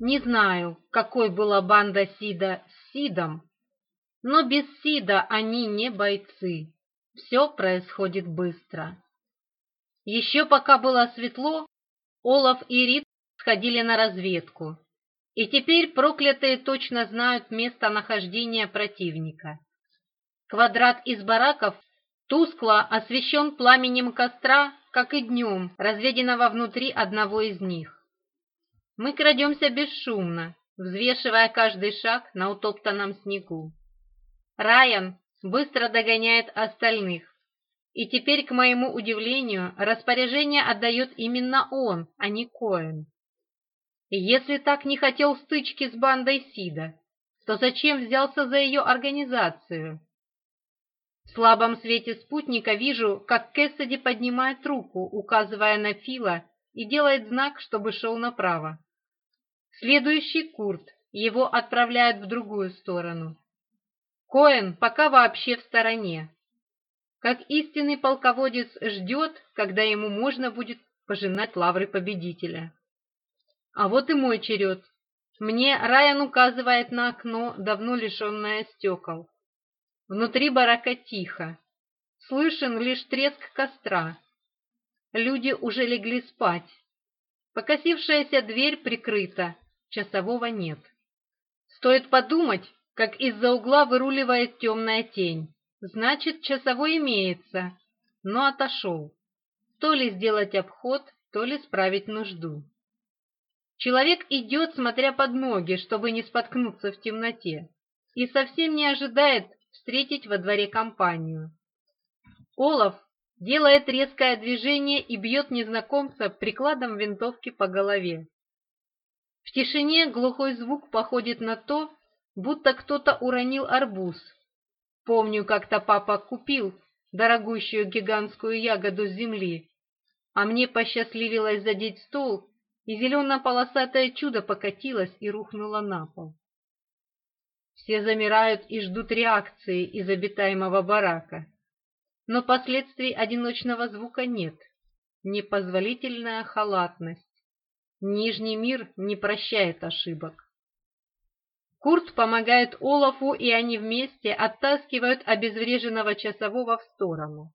Не знаю, какой была банда Сида с Сидом, но без Сида они не бойцы. Все происходит быстро. Еще пока было светло, Олаф и Рид сходили на разведку. И теперь проклятые точно знают местонахождение противника. Квадрат из бараков тускло освещен пламенем костра, как и днем, разведенного внутри одного из них. Мы крадемся бесшумно, взвешивая каждый шаг на утоптанном снегу. Райан быстро догоняет остальных. И теперь, к моему удивлению, распоряжение отдает именно он, а не Коэн. Если так не хотел стычки с бандой Сида, то зачем взялся за ее организацию? В слабом свете спутника вижу, как Кэссиди поднимает руку, указывая на Фила, и делает знак, чтобы шел направо. Следующий Курт, его отправляют в другую сторону. Коэн пока вообще в стороне. Как истинный полководец ждет, когда ему можно будет пожинать лавры победителя. А вот и мой черед. Мне Райан указывает на окно, давно лишенное стекол. Внутри барака тихо. Слышен лишь треск костра. Люди уже легли спать. Покосившаяся дверь прикрыта, часового нет. Стоит подумать, как из-за угла выруливает темная тень. Значит, часовой имеется, но отошел. То ли сделать обход, то ли справить нужду. Человек идет, смотря под ноги, чтобы не споткнуться в темноте, и совсем не ожидает встретить во дворе компанию. Олаф делает резкое движение и бьет незнакомца прикладом винтовки по голове. В тишине глухой звук походит на то, будто кто-то уронил арбуз. Помню, как-то папа купил дорогущую гигантскую ягоду с земли, а мне посчастливилось задеть стол, и зелено-полосатое чудо покатилось и рухнуло на пол. Все замирают и ждут реакции из обитаемого барака. Но последствий одиночного звука нет. Непозволительная халатность. Нижний мир не прощает ошибок. Курт помогает Олафу, и они вместе оттаскивают обезвреженного часового в сторону.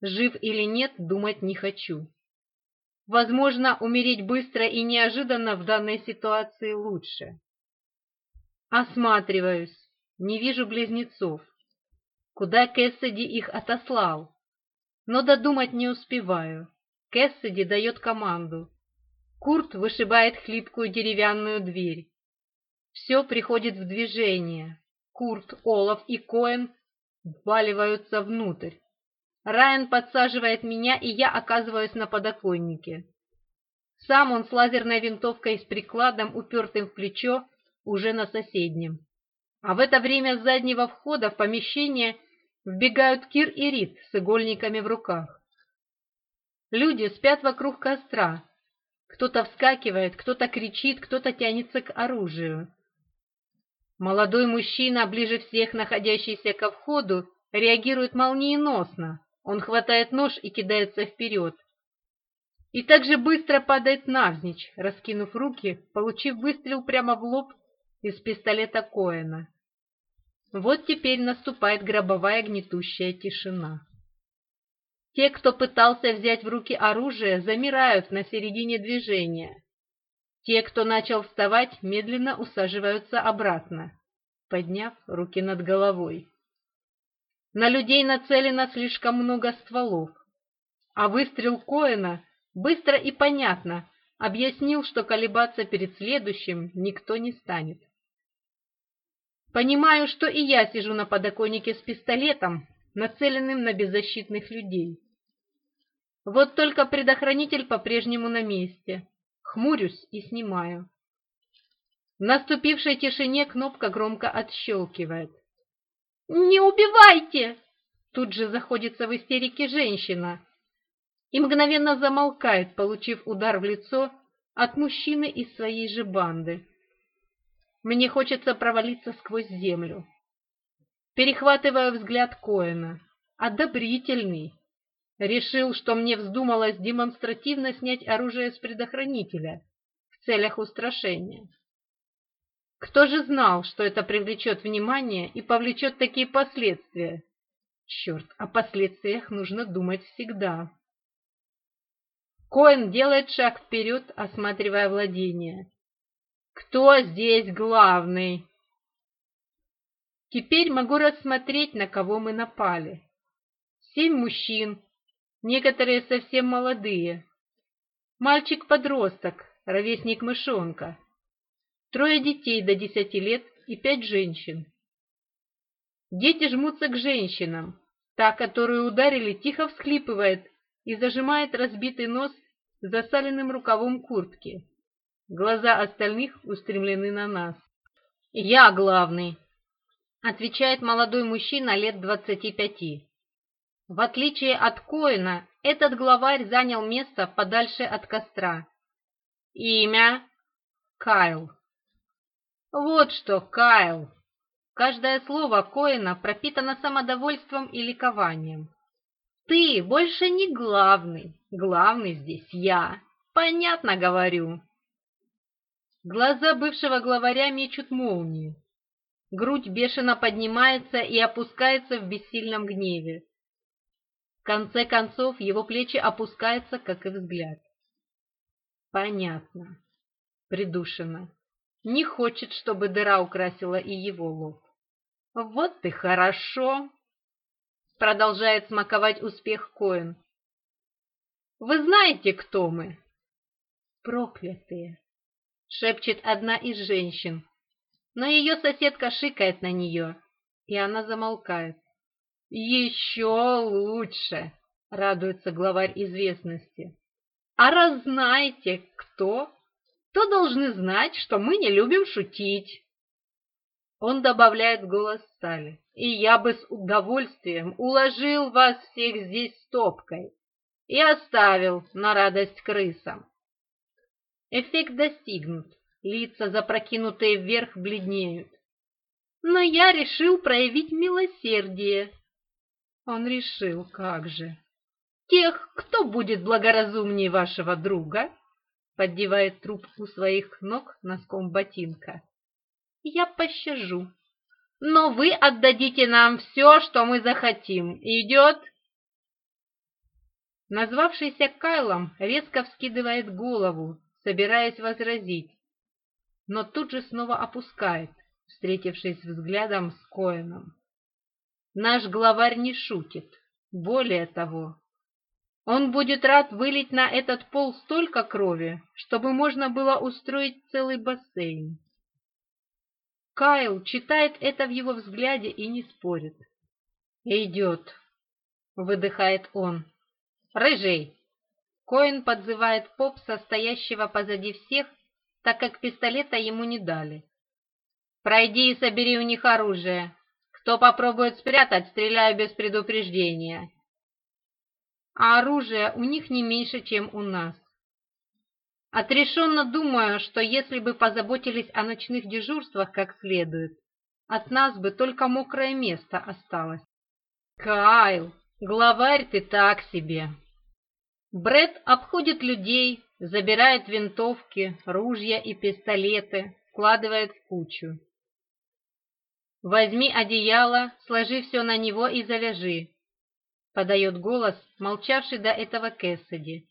Жив или нет, думать не хочу. Возможно, умереть быстро и неожиданно в данной ситуации лучше. Осматриваюсь. Не вижу близнецов. Куда Кэссиди их отослал? Но додумать не успеваю. Кэссиди дает команду. Курт вышибает хлипкую деревянную дверь. Все приходит в движение. Курт, Олаф и Коэн вваливаются внутрь. Райан подсаживает меня, и я оказываюсь на подоконнике. Сам он с лазерной винтовкой и с прикладом, упертым в плечо, уже на соседнем. А в это время с заднего входа в помещение вбегают Кир и Рид с игольниками в руках. Люди спят вокруг костра, кто-то вскакивает, кто-то кричит, кто-то тянется к оружию. Молодой мужчина, ближе всех находящийся ко входу, реагирует молниеносно. Он хватает нож и кидается вперед. И также быстро падает навзничь, раскинув руки, получив выстрел прямо в лоб из пистолета Коэна. Вот теперь наступает гробовая гнетущая тишина. Те, кто пытался взять в руки оружие, замирают на середине движения. Те, кто начал вставать, медленно усаживаются обратно, подняв руки над головой. На людей нацелено слишком много стволов, а выстрел Коэна быстро и понятно объяснил, что колебаться перед следующим никто не станет. Понимаю, что и я сижу на подоконнике с пистолетом, нацеленным на беззащитных людей. Вот только предохранитель по-прежнему на месте. Хмурюсь и снимаю. В наступившей тишине кнопка громко отщелкивает. «Не убивайте!» Тут же заходится в истерике женщина и мгновенно замолкает, получив удар в лицо от мужчины из своей же банды. Мне хочется провалиться сквозь землю. Перехватываю взгляд Коэна, одобрительный, Решил, что мне вздумалось демонстративно снять оружие с предохранителя в целях устрашения. Кто же знал, что это привлечет внимание и повлечет такие последствия? Черт, о последствиях нужно думать всегда. Коэн делает шаг вперед, осматривая владение. «Кто здесь главный?» Теперь могу рассмотреть, на кого мы напали. Семь мужчин, некоторые совсем молодые. Мальчик-подросток, ровесник мышонка. Трое детей до десяти лет и пять женщин. Дети жмутся к женщинам. Та, которую ударили, тихо всхлипывает и зажимает разбитый нос засаленным рукавом куртки. Глаза остальных устремлены на нас. «Я главный», — отвечает молодой мужчина лет двадцати пяти. В отличие от Коина, этот главарь занял место подальше от костра. Имя? Кайл. Вот что, Кайл. Каждое слово Коина пропитано самодовольством и ликованием. Ты больше не главный. Главный здесь я. Понятно говорю. Глаза бывшего главаря мечут молнии. Грудь бешено поднимается и опускается в бессильном гневе конце концов, его плечи опускаются, как и взгляд. Понятно. Придушина. Не хочет, чтобы дыра украсила и его лоб. Вот ты хорошо! Продолжает смаковать успех Коэн. Вы знаете, кто мы? Проклятые! Шепчет одна из женщин. Но ее соседка шикает на нее, и она замолкает. «Еще лучше!» — радуется главарь известности. «А раз знаете, кто, то должны знать, что мы не любим шутить». Он добавляет в голос Стали. «И я бы с удовольствием уложил вас всех здесь стопкой и оставил на радость крысам». Эффект достигнут, лица, запрокинутые вверх, бледнеют. Но я решил проявить милосердие он решил, как же. Тех, кто будет благоразумнее вашего друга, поддевает трубку своих ног носком ботинка. Я пощажу. Но вы отдадите нам все, что мы захотим. Идет? Назвавшийся Кайлом резко вскидывает голову, собираясь возразить, но тут же снова опускает, встретившись взглядом с Коэном. Наш главарь не шутит. Более того, он будет рад вылить на этот пол столько крови, чтобы можно было устроить целый бассейн. Кайл читает это в его взгляде и не спорит. «Идет», — выдыхает он. «Рыжий!» Коин подзывает поп, стоящего позади всех, так как пистолета ему не дали. «Пройди и собери у них оружие. Кто попробует спрятать, стреляю без предупреждения. А оружие у них не меньше, чем у нас. Отрешенно думаю, что если бы позаботились о ночных дежурствах как следует, от нас бы только мокрое место осталось. Кайл, главарь ты так себе. Бред обходит людей, забирает винтовки, ружья и пистолеты, складывает в кучу. Возьми одеяло, сложи все на него и заляжи. Подает голос, молчавший до этого Кэссиди.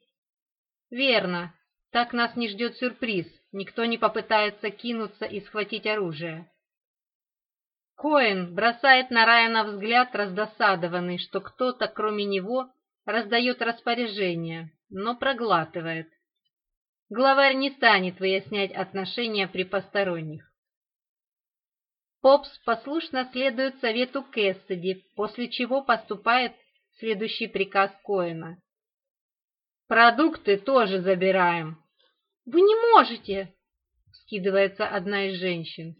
Верно, так нас не ждет сюрприз, никто не попытается кинуться и схватить оружие. Коэн бросает на Райана взгляд, раздосадованный, что кто-то, кроме него, раздает распоряжение, но проглатывает. Главарь не станет выяснять отношения при посторонних. Попс послушно следует совету Кэссиди, после чего поступает следующий приказ Коэна. «Продукты тоже забираем». «Вы не можете!» — скидывается одна из женщин.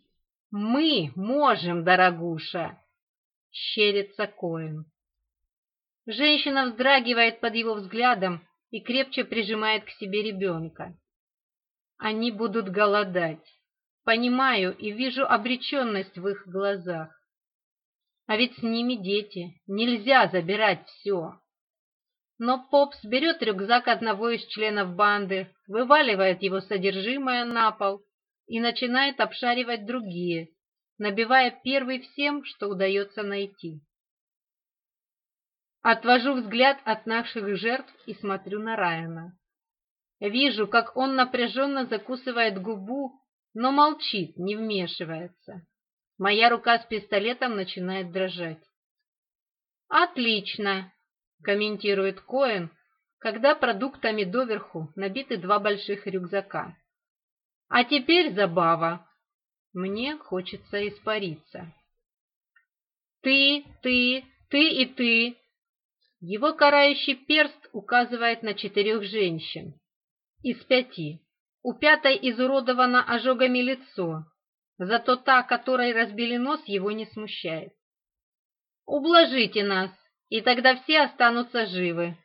«Мы можем, дорогуша!» — щерится Коэн. Женщина вздрагивает под его взглядом и крепче прижимает к себе ребенка. Они будут голодать. Понимаю и вижу обреченность в их глазах. А ведь с ними дети, нельзя забирать все. Но Попс берет рюкзак одного из членов банды, вываливает его содержимое на пол и начинает обшаривать другие, набивая первый всем, что удается найти. Отвожу взгляд от наших жертв и смотрю на Райана. Вижу, как он напряженно закусывает губу но молчит, не вмешивается. Моя рука с пистолетом начинает дрожать. «Отлично!» – комментирует Коэн, когда продуктами доверху набиты два больших рюкзака. «А теперь забава!» Мне хочется испариться. «Ты, ты, ты и ты!» Его карающий перст указывает на четырех женщин из пяти. У пятой изуродовано ожогами лицо, зато та, которой разбили нос, его не смущает. «Ублажите нас, и тогда все останутся живы»,